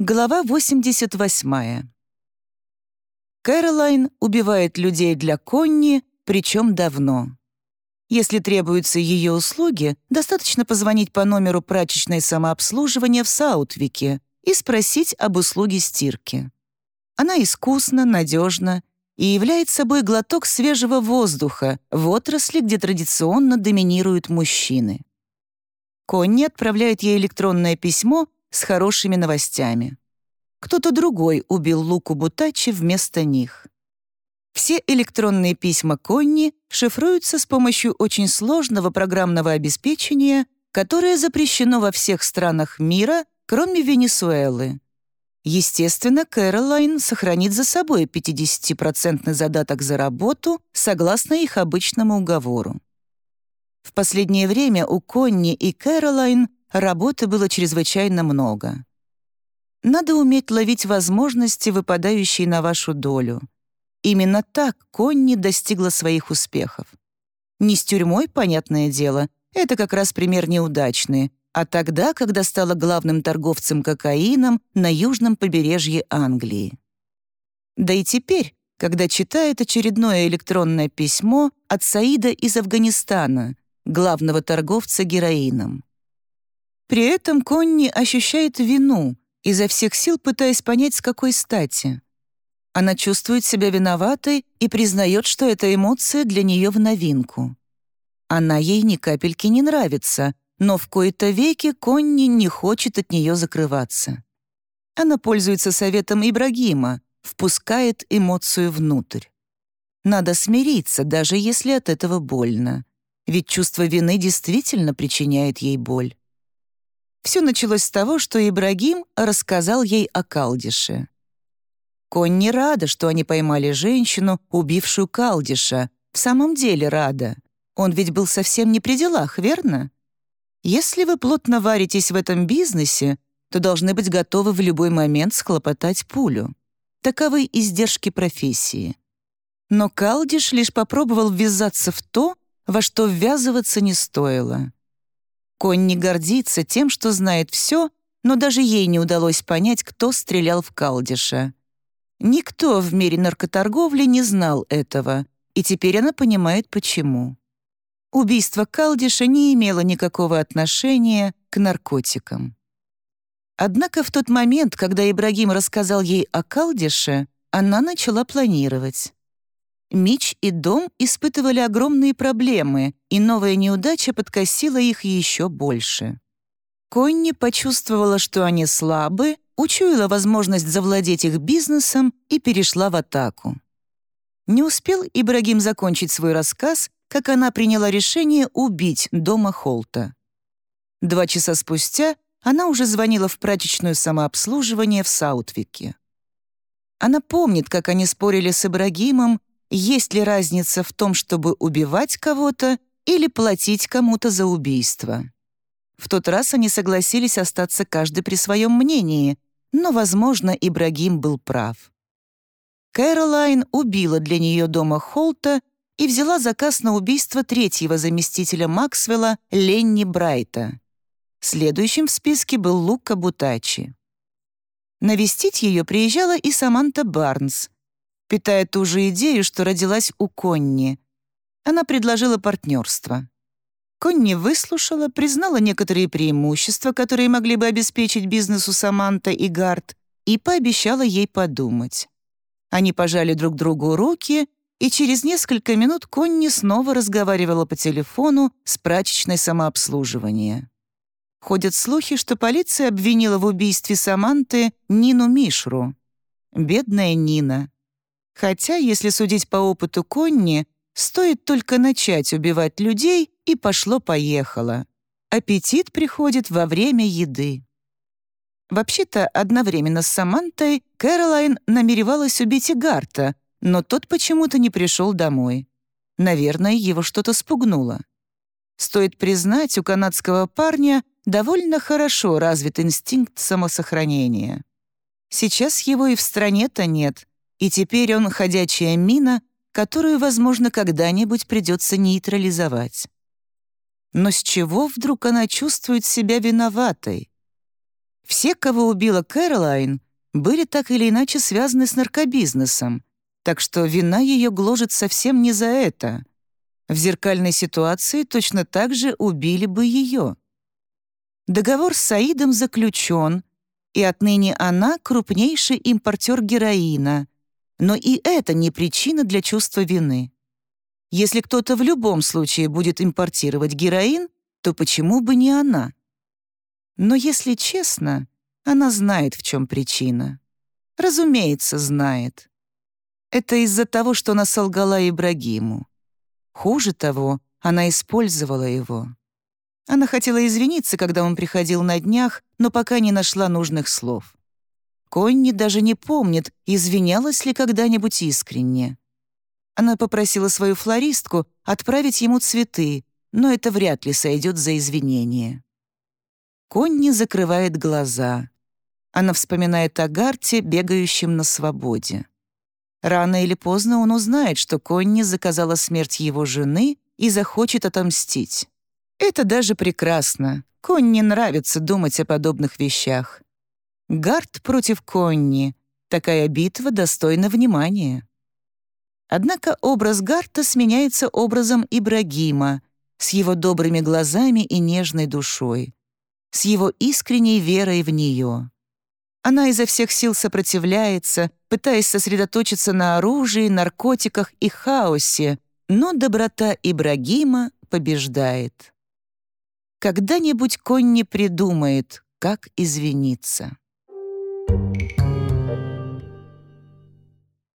Глава 88. Кэролайн убивает людей для Конни, причем давно. Если требуются ее услуги, достаточно позвонить по номеру прачечной самообслуживания в Саутвике и спросить об услуге стирки. Она искусна, надежна и является собой глоток свежего воздуха в отрасли, где традиционно доминируют мужчины. Конни отправляет ей электронное письмо с хорошими новостями. Кто-то другой убил Луку Бутачи вместо них. Все электронные письма Конни шифруются с помощью очень сложного программного обеспечения, которое запрещено во всех странах мира, кроме Венесуэлы. Естественно, Кэролайн сохранит за собой 50% задаток за работу согласно их обычному уговору. В последнее время у Конни и Кэролайн Работы было чрезвычайно много. Надо уметь ловить возможности, выпадающие на вашу долю. Именно так Конни достигла своих успехов. Не с тюрьмой, понятное дело, это как раз пример неудачный, а тогда, когда стала главным торговцем кокаином на южном побережье Англии. Да и теперь, когда читает очередное электронное письмо от Саида из Афганистана, главного торговца героином. При этом Конни ощущает вину, изо всех сил пытаясь понять, с какой стати. Она чувствует себя виноватой и признает, что эта эмоция для нее в новинку. Она ей ни капельки не нравится, но в кои-то веки Конни не хочет от нее закрываться. Она пользуется советом Ибрагима, впускает эмоцию внутрь. Надо смириться, даже если от этого больно. Ведь чувство вины действительно причиняет ей боль. Все началось с того, что Ибрагим рассказал ей о Калдише. Конь рада, что они поймали женщину, убившую Калдиша. В самом деле рада. Он ведь был совсем не при делах, верно? Если вы плотно варитесь в этом бизнесе, то должны быть готовы в любой момент схлопотать пулю. Таковы издержки профессии. Но Калдиш лишь попробовал ввязаться в то, во что ввязываться не стоило. Конь не гордится тем, что знает все, но даже ей не удалось понять, кто стрелял в Калдиша. Никто в мире наркоторговли не знал этого, и теперь она понимает, почему. Убийство Калдиша не имело никакого отношения к наркотикам. Однако в тот момент, когда Ибрагим рассказал ей о Калдише, она начала планировать. Мич и Дом испытывали огромные проблемы, и новая неудача подкосила их еще больше. Конни почувствовала, что они слабы, учуяла возможность завладеть их бизнесом и перешла в атаку. Не успел Ибрагим закончить свой рассказ, как она приняла решение убить дома Холта. Два часа спустя она уже звонила в прачечную самообслуживание в Саутвике. Она помнит, как они спорили с Ибрагимом, есть ли разница в том, чтобы убивать кого-то или платить кому-то за убийство. В тот раз они согласились остаться каждый при своем мнении, но, возможно, Ибрагим был прав. Кэролайн убила для нее дома Холта и взяла заказ на убийство третьего заместителя Максвелла Ленни Брайта. Следующим в списке был Лука Бутачи. Навестить ее приезжала и Саманта Барнс, питая ту же идею, что родилась у Конни. Она предложила партнерство. Конни выслушала, признала некоторые преимущества, которые могли бы обеспечить бизнесу Саманта и Гард, и пообещала ей подумать. Они пожали друг другу руки, и через несколько минут Конни снова разговаривала по телефону с прачечной самообслуживания. Ходят слухи, что полиция обвинила в убийстве Саманты Нину Мишру. Бедная Нина. Хотя, если судить по опыту Конни, стоит только начать убивать людей, и пошло-поехало. Аппетит приходит во время еды. Вообще-то, одновременно с Самантой Кэролайн намеревалась убить и Гарта, но тот почему-то не пришел домой. Наверное, его что-то спугнуло. Стоит признать, у канадского парня довольно хорошо развит инстинкт самосохранения. Сейчас его и в стране-то нет, и теперь он ходячая мина, которую, возможно, когда-нибудь придется нейтрализовать. Но с чего вдруг она чувствует себя виноватой? Все, кого убила Кэролайн, были так или иначе связаны с наркобизнесом, так что вина ее гложет совсем не за это. В зеркальной ситуации точно так же убили бы ее. Договор с Саидом заключен, и отныне она крупнейший импортер героина, но и это не причина для чувства вины. Если кто-то в любом случае будет импортировать героин, то почему бы не она? Но если честно, она знает, в чем причина. Разумеется, знает. Это из-за того, что она солгала Ибрагиму. Хуже того, она использовала его. Она хотела извиниться, когда он приходил на днях, но пока не нашла нужных слов. Конни даже не помнит, извинялась ли когда-нибудь искренне. Она попросила свою флористку отправить ему цветы, но это вряд ли сойдет за извинение. Конни закрывает глаза. Она вспоминает о Гарте, бегающем на свободе. Рано или поздно он узнает, что Конни заказала смерть его жены и захочет отомстить. Это даже прекрасно. Конни нравится думать о подобных вещах. Гарт против Конни. Такая битва достойна внимания. Однако образ Гарта сменяется образом Ибрагима с его добрыми глазами и нежной душой, с его искренней верой в нее. Она изо всех сил сопротивляется, пытаясь сосредоточиться на оружии, наркотиках и хаосе, но доброта Ибрагима побеждает. Когда-нибудь Конни придумает, как извиниться.